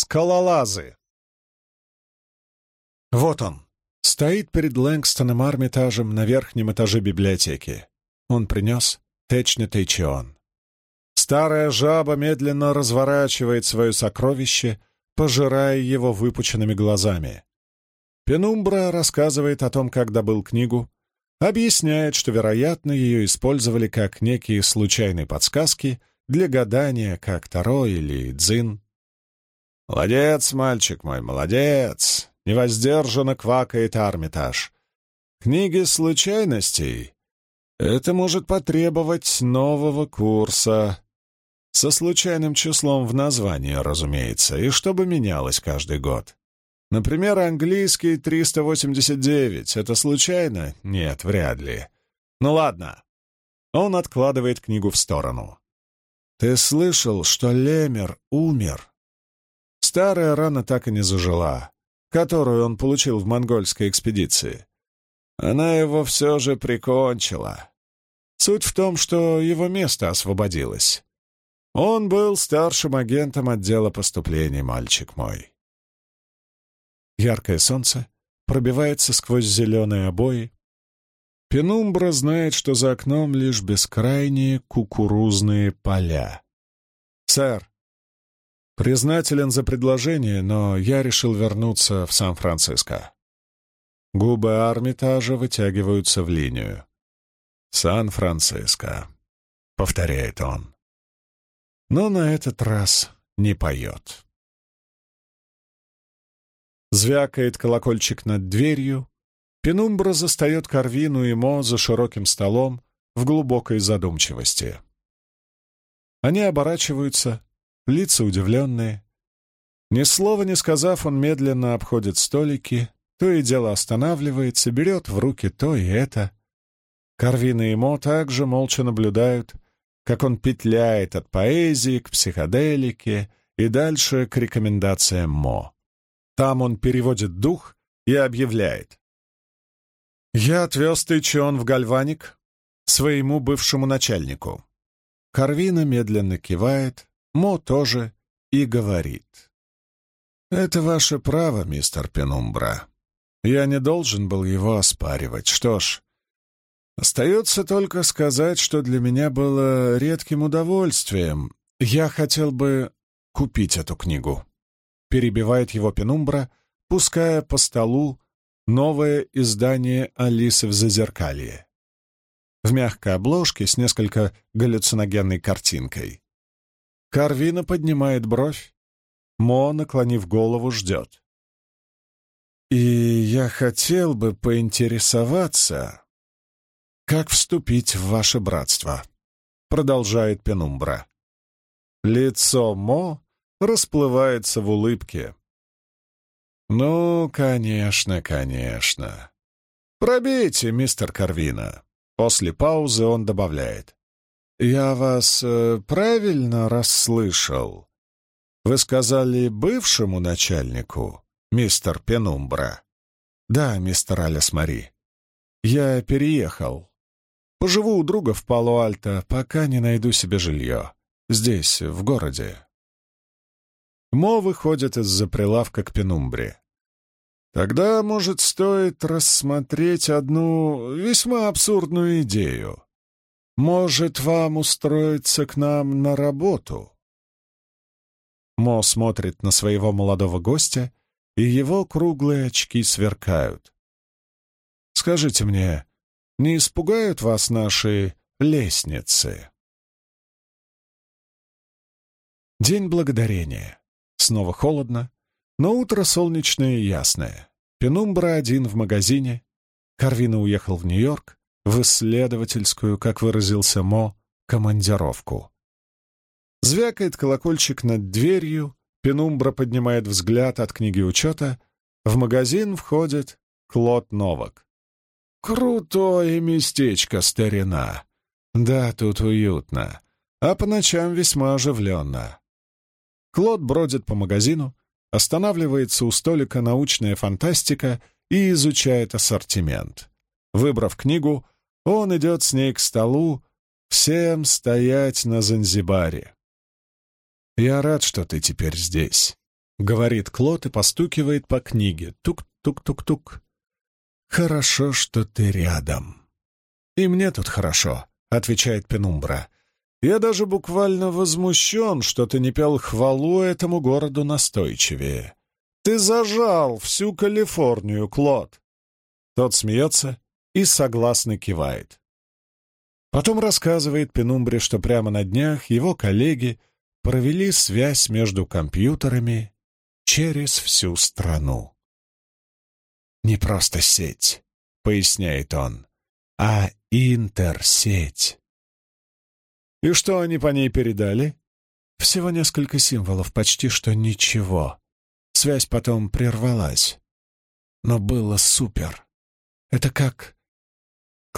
Скалолазы. Вот он. Стоит перед Лэнгстоном Армитажем на верхнем этаже библиотеки. Он принес Течнетый Чион. Старая жаба медленно разворачивает свое сокровище, пожирая его выпученными глазами. Пенумбра рассказывает о том, как добыл книгу, объясняет, что, вероятно, ее использовали как некие случайные подсказки для гадания, как Таро или Дзин. «Молодец, мальчик мой, молодец!» — невоздержанно квакает Армитаж. «Книги случайностей — это может потребовать нового курса. Со случайным числом в названии, разумеется, и чтобы менялось каждый год. Например, английский 389. Это случайно? Нет, вряд ли. Ну ладно. Он откладывает книгу в сторону. Ты слышал, что Лемер умер? Старая рана так и не зажила, которую он получил в монгольской экспедиции. Она его все же прикончила. Суть в том, что его место освободилось. Он был старшим агентом отдела поступлений, мальчик мой. Яркое солнце пробивается сквозь зеленые обои. Пенумбра знает, что за окном лишь бескрайние кукурузные поля. «Сэр, признателен за предложение, но я решил вернуться в Сан-Франциско». Губы Армитажа вытягиваются в линию. «Сан-Франциско», — повторяет он. Но на этот раз не поет. Звякает колокольчик над дверью. Пенумбра застает Карвину и Мо за широким столом в глубокой задумчивости. Они оборачиваются, лица удивленные. Ни слова не сказав, он медленно обходит столики, то и дело останавливается, берет в руки то и это. Карвина и Мо также молча наблюдают, как он петляет от поэзии к психоделике и дальше к рекомендациям Мо. Там он переводит дух и объявляет. «Я отвез Тычон в Гальваник своему бывшему начальнику». Карвина медленно кивает, Мо тоже, и говорит. «Это ваше право, мистер Пенумбра. Я не должен был его оспаривать. Что ж, остается только сказать, что для меня было редким удовольствием. Я хотел бы купить эту книгу» перебивает его пенумбра, пуская по столу новое издание «Алисы в зазеркалье» в мягкой обложке с несколько галлюциногенной картинкой. Карвина поднимает бровь, Мо, наклонив голову, ждет. «И я хотел бы поинтересоваться, как вступить в ваше братство», — продолжает Пенумбра. Лицо Мо расплывается в улыбке. «Ну, конечно, конечно. Пробейте, мистер Карвина». После паузы он добавляет. «Я вас э, правильно расслышал? Вы сказали бывшему начальнику, мистер Пенумбра?» «Да, мистер Алис Мари. Я переехал. Поживу у друга в Пало-Альто, пока не найду себе жилье. Здесь, в городе». Мо выходит из-за прилавка к пенумбре. Тогда, может, стоит рассмотреть одну весьма абсурдную идею. Может, вам устроиться к нам на работу? Мо смотрит на своего молодого гостя, и его круглые очки сверкают. Скажите мне, не испугают вас наши лестницы? День благодарения. Снова холодно, но утро солнечное и ясное. Пенумбра один в магазине. Карвина уехал в Нью-Йорк, в исследовательскую, как выразился Мо, командировку. Звякает колокольчик над дверью, Пенумбра поднимает взгляд от книги учета. В магазин входит Клод Новак. «Крутое местечко, старина!» «Да, тут уютно, а по ночам весьма оживленно. Клод бродит по магазину, останавливается у столика «Научная фантастика» и изучает ассортимент. Выбрав книгу, он идет с ней к столу, всем стоять на Занзибаре. «Я рад, что ты теперь здесь. — говорит Клод и постукивает по книге. Тук-тук-тук-тук. «Хорошо, что ты рядом». «И мне тут хорошо», — отвечает Пенумбра. «Я даже буквально возмущен, что ты не пел хвалу этому городу настойчивее. Ты зажал всю Калифорнию, Клод!» Тот смеется и согласно кивает. Потом рассказывает Пенумбре, что прямо на днях его коллеги провели связь между компьютерами через всю страну. «Не просто сеть», — поясняет он, — «а интерсеть». «И что они по ней передали?» «Всего несколько символов, почти что ничего. Связь потом прервалась. Но было супер. Это как...»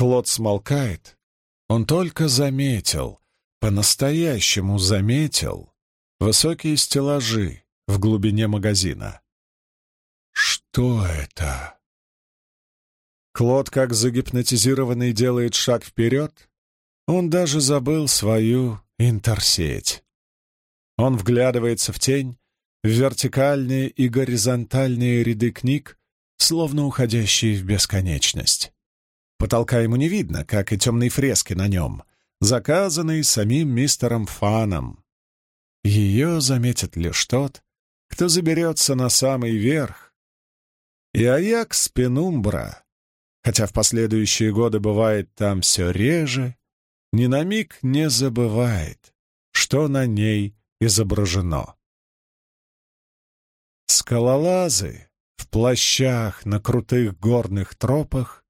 Клод смолкает. Он только заметил, по-настоящему заметил, высокие стеллажи в глубине магазина. Что это? Клод, как загипнотизированный, делает шаг вперед. Он даже забыл свою интерсеть. Он вглядывается в тень, в вертикальные и горизонтальные ряды книг, словно уходящие в бесконечность. Потолка ему не видно, как и темные фрески на нем, заказанные самим мистером Фаном. Ее заметит лишь тот, кто заберется на самый верх. И Аякс Пенумбра, хотя в последующие годы бывает там все реже, ни на миг не забывает, что на ней изображено. Скалолазы в плащах на крутых горных тропах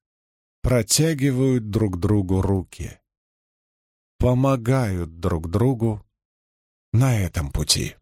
протягивают друг другу руки, помогают друг другу на этом пути.